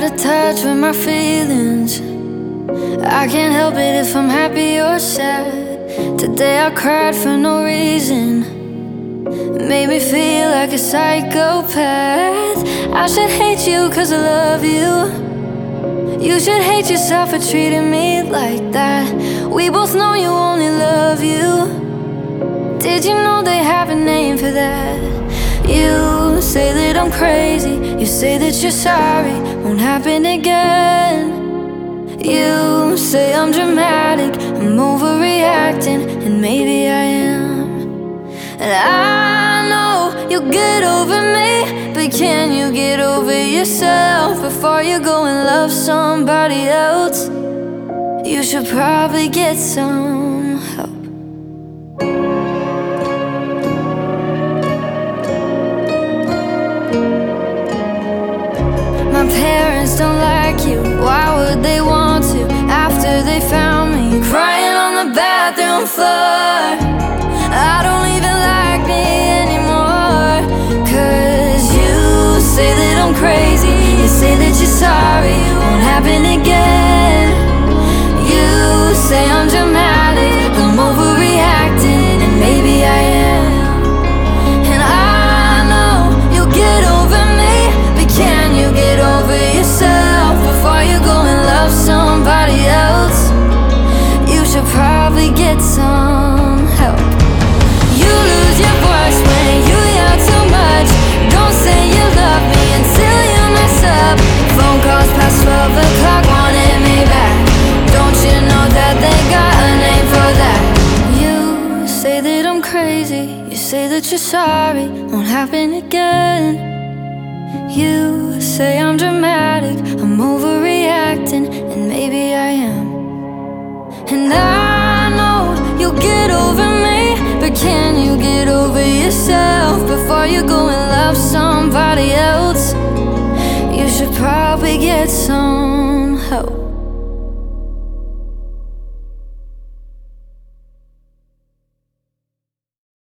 touch with my feelings. I can't help it if I'm happy or sad. Today I cried for no reason. Made me feel like a psychopath. I should hate you cause I love you. You should hate yourself for treating me like that. We both know you only love you. Did you know they have a name for that? You say that I'm crazy. You say that you're sorry. Won't happen again. You say I'm dramatic. I'm overreacting. And maybe I am. And I know you'll get over me. But can you get over yourself before you go and love somebody else? You should probably get some help. Bathroom floor? I don't even like me anymore. Cause you say that I'm crazy. You say that you're sorry. Won't happen say that they got a name for that? You say that I'm crazy. You say that? you're sorry. Won't happen again. You say I'm dramatic. I'm overreacting. And maybe I am. And I should probably get some help.